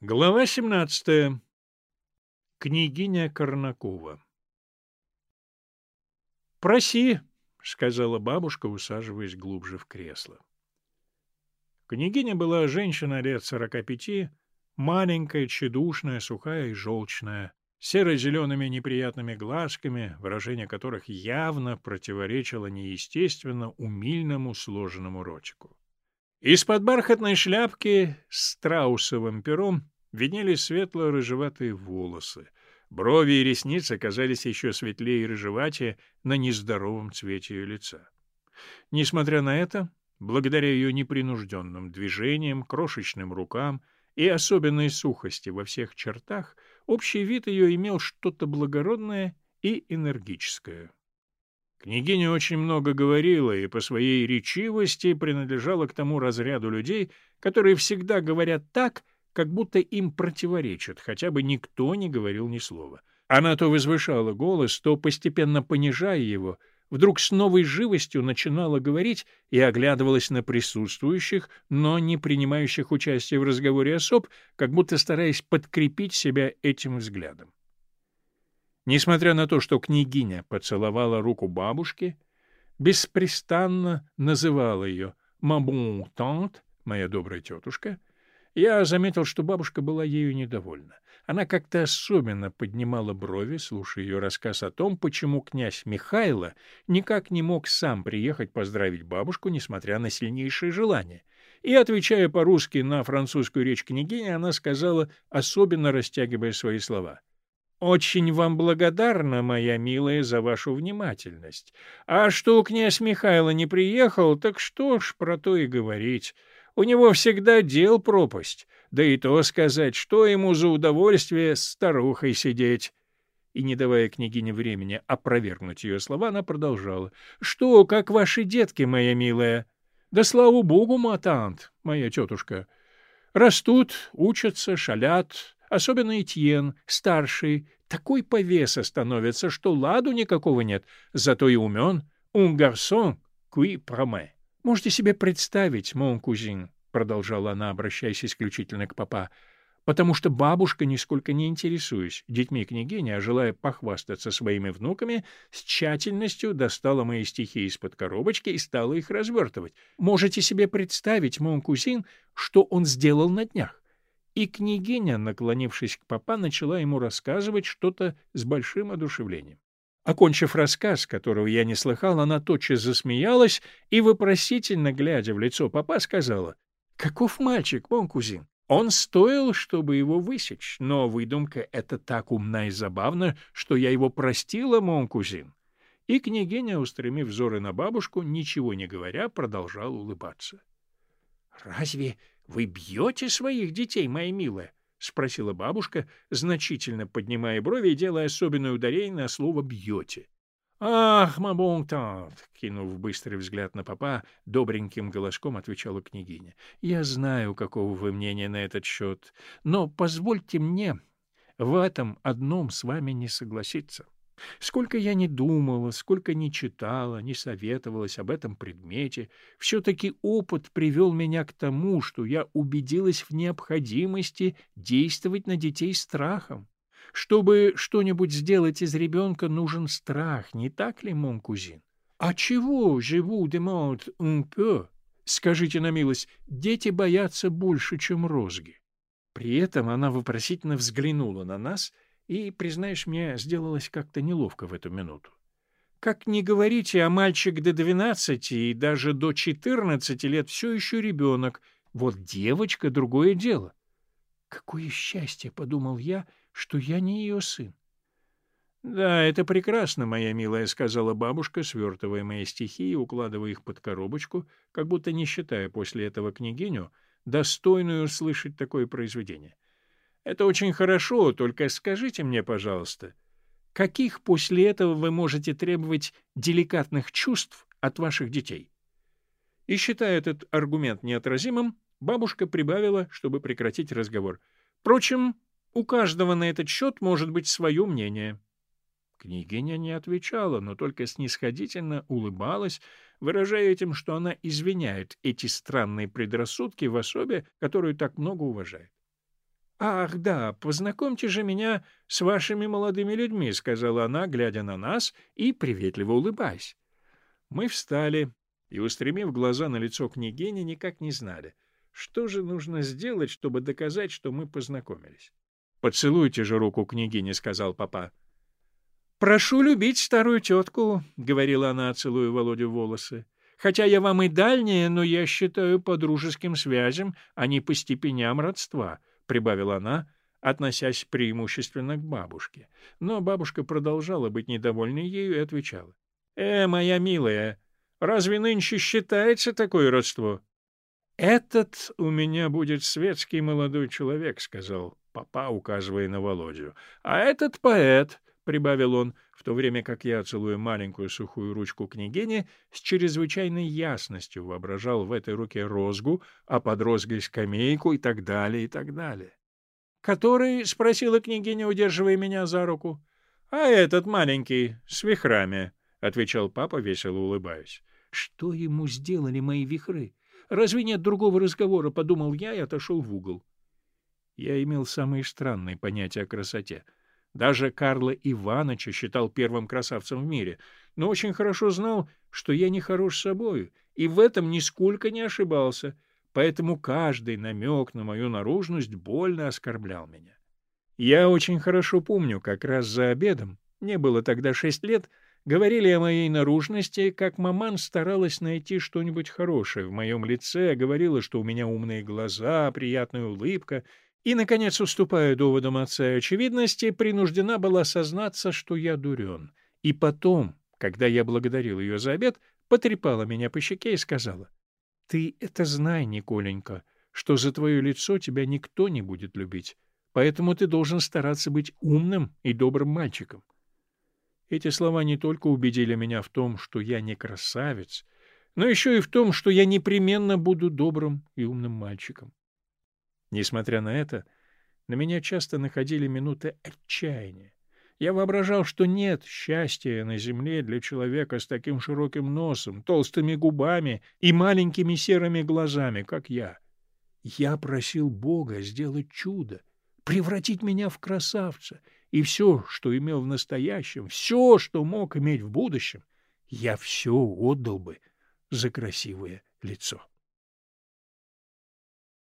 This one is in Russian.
Глава 17. Княгиня Корнакова. «Проси», — сказала бабушка, усаживаясь глубже в кресло. Княгиня была женщина лет сорока пяти, маленькая, тщедушная, сухая и желчная, серо-зелеными неприятными глазками, выражение которых явно противоречило неестественно умильному сложенному ротику. Из-под бархатной шляпки с страусовым пером виднелись светло-рыжеватые волосы. Брови и ресницы казались еще светлее и рыжеватее на нездоровом цвете ее лица. Несмотря на это, благодаря ее непринужденным движениям, крошечным рукам и особенной сухости во всех чертах, общий вид ее имел что-то благородное и энергическое. Княгиня очень много говорила и по своей речивости принадлежала к тому разряду людей, которые всегда говорят так, как будто им противоречат, хотя бы никто не говорил ни слова. Она то возвышала голос, то, постепенно понижая его, вдруг с новой живостью начинала говорить и оглядывалась на присутствующих, но не принимающих участие в разговоре особ, как будто стараясь подкрепить себя этим взглядом. Несмотря на то, что княгиня поцеловала руку бабушки, беспрестанно называла ее «мамбон тант», моя добрая тетушка, я заметил, что бабушка была ею недовольна. Она как-то особенно поднимала брови, слушая ее рассказ о том, почему князь Михайло никак не мог сам приехать поздравить бабушку, несмотря на сильнейшее желание. И, отвечая по-русски на французскую речь княгини, она сказала, особенно растягивая свои слова — очень вам благодарна, моя милая, за вашу внимательность. А что князь Михайло не приехал, так что ж про то и говорить. У него всегда дел пропасть. Да и то сказать, что ему за удовольствие с старухой сидеть. И, не давая княгине времени опровергнуть ее слова, она продолжала. — Что, как ваши детки, моя милая? — Да слава богу, матант, моя тетушка. Растут, учатся, шалят, Особенно Этьен, старший, такой повеса становится, что ладу никакого нет, зато и умен. Un garçon qui promet. Можете себе представить, мон кузин, — продолжала она, обращаясь исключительно к папа, потому что бабушка, нисколько не интересуясь детьми княгини, а желая похвастаться своими внуками, с тщательностью достала мои стихи из-под коробочки и стала их развертывать. Можете себе представить, мон кузин, что он сделал на днях? И княгиня, наклонившись к папа, начала ему рассказывать что-то с большим одушевлением. Окончив рассказ, которого я не слыхал, она тотчас засмеялась и, вопросительно глядя в лицо папа, сказала, «Каков мальчик, мон кузин? Он стоил, чтобы его высечь, но выдумка эта так умна и забавна, что я его простила, мон кузин». И княгиня, устремив взоры на бабушку, ничего не говоря, продолжала улыбаться. «Разве вы бьете своих детей, моя милая? — спросила бабушка, значительно поднимая брови и делая особенное ударение на слово «бьете». — Ах, мабон кинув быстрый взгляд на папа, добреньким голоском отвечала княгиня. — Я знаю, какого вы мнения на этот счет, но позвольте мне в этом одном с вами не согласиться. — Сколько я не думала, сколько не читала, не советовалась об этом предмете, все-таки опыт привел меня к тому, что я убедилась в необходимости действовать на детей страхом. Чтобы что-нибудь сделать из ребенка, нужен страх, не так ли, мон кузин? А чего vous demande un peu? Скажите на милость, дети боятся больше, чем розги. При этом она вопросительно взглянула на нас — и, признаешь, мне сделалось как-то неловко в эту минуту. Как ни говорите, а мальчик до двенадцати и даже до четырнадцати лет все еще ребенок. Вот девочка — другое дело. Какое счастье, — подумал я, — что я не ее сын. — Да, это прекрасно, моя милая, — сказала бабушка, свертывая мои стихи и укладывая их под коробочку, как будто не считая после этого княгиню, достойную услышать такое произведение. — это очень хорошо, только скажите мне, пожалуйста, каких после этого вы можете требовать деликатных чувств от ваших детей? И считая этот аргумент неотразимым, бабушка прибавила, чтобы прекратить разговор. Впрочем, у каждого на этот счет может быть свое мнение. Княгиня не отвечала, но только снисходительно улыбалась, выражая этим, что она извиняет эти странные предрассудки в особе, которую так много уважает. «Ах, да, познакомьте же меня с вашими молодыми людьми», — сказала она, глядя на нас и приветливо улыбаясь. Мы встали и, устремив глаза на лицо княгини, никак не знали, что же нужно сделать, чтобы доказать, что мы познакомились. «Поцелуйте же руку княгини», — сказал папа. «Прошу любить старую тетку», — говорила она, целуя Володю волосы. «Хотя я вам и дальняя, но я считаю по дружеским связям, а не по степеням родства», — прибавила она, относясь преимущественно к бабушке. Но бабушка продолжала быть недовольной ею и отвечала. «Э, моя милая, разве нынче считается такое родство?» «Этот у меня будет светский молодой человек», — сказал папа, указывая на Володю. «А этот поэт», — прибавил он, в то время как я, целуя маленькую сухую ручку княгини, с чрезвычайной ясностью воображал в этой руке розгу, а под розгой скамейку и так далее, и так далее. «Который?» — спросила княгиня, удерживая меня за руку. «А этот маленький, с вихрами», — отвечал папа, весело улыбаясь. «Что ему сделали мои вихры? Разве нет другого разговора?» — подумал я и отошел в угол. Я имел самые странные понятия о красоте. Даже Карла Ивановича считал первым красавцем в мире, но очень хорошо знал, что я не хорош собою, и в этом нисколько не ошибался, поэтому каждый намек на мою наружность больно оскорблял меня. Я очень хорошо помню, как раз за обедом, мне было тогда шесть лет, говорили о моей наружности, как маман старалась найти что-нибудь хорошее в моем лице, говорила, что у меня умные глаза, приятная улыбка — и, наконец, уступая доводам отца и очевидности, принуждена была сознаться, что я дурен. И потом, когда я благодарил ее за обед, потрепала меня по щеке и сказала, «Ты это знай, Николенька, что за твое лицо тебя никто не будет любить, поэтому ты должен стараться быть умным и добрым мальчиком». Эти слова не только убедили меня в том, что я не красавец, но еще и в том, что я непременно буду добрым и умным мальчиком. Несмотря на это, на меня часто находили минуты отчаяния. Я воображал, что нет счастья на земле для человека с таким широким носом, толстыми губами и маленькими серыми глазами, как я. Я просил Бога сделать чудо, превратить меня в красавца, и все, что имел в настоящем, все, что мог иметь в будущем, я все отдал бы за красивое лицо.